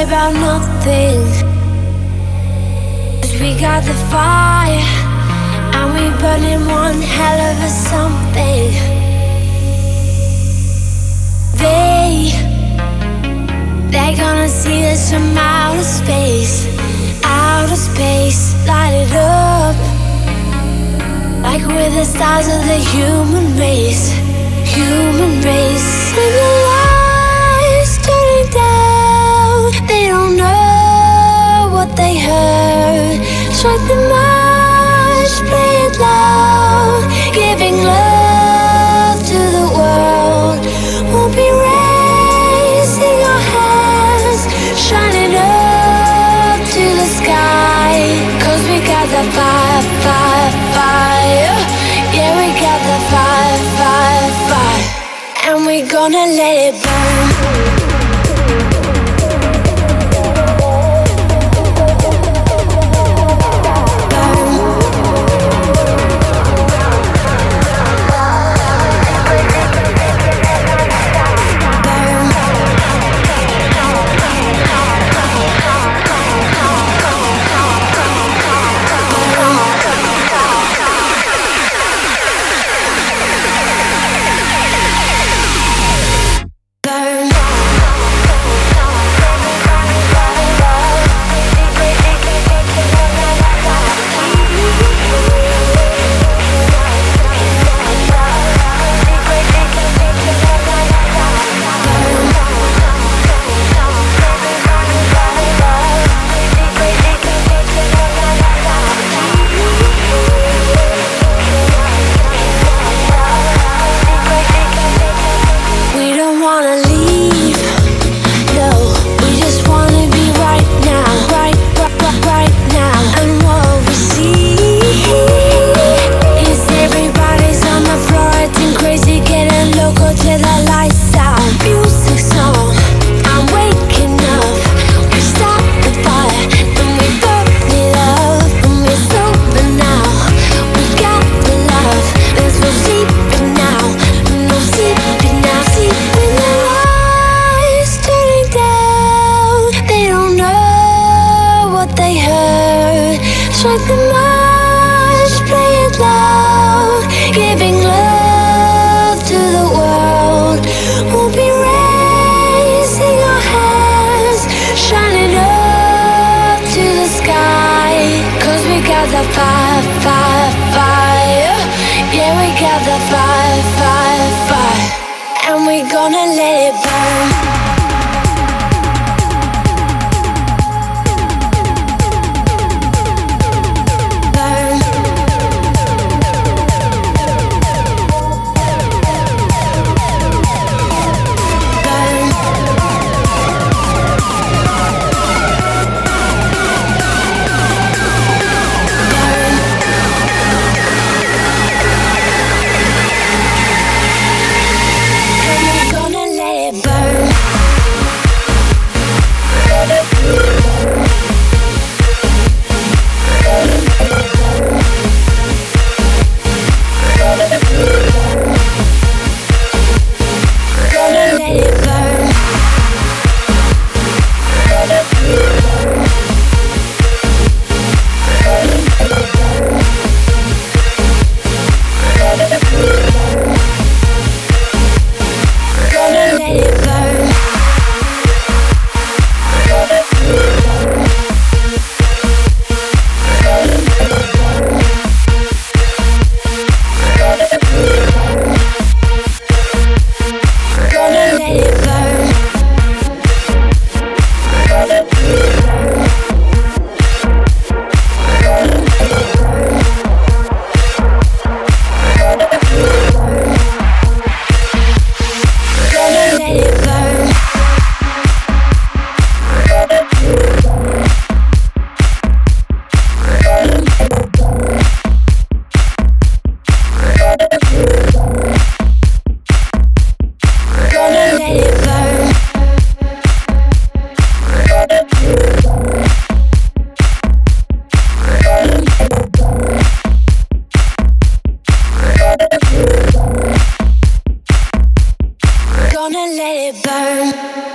worry about nothing. Cause we got the fire, and we burning one hell of a something. They, they're gonna see us from outer space, outer space, light it up. Like we're the stars of the human race, human race. And the Strike the march, play it loud, giving love to the world. We'll be raising our hands, shining up to the sky. Cause we got the fire, fire, fire. Yeah, we got the fire, fire, fire. And we're gonna let it burn. Fire, fire, fire. Yeah, we got the fire, fire, fire. And we gonna let it burn. it burn.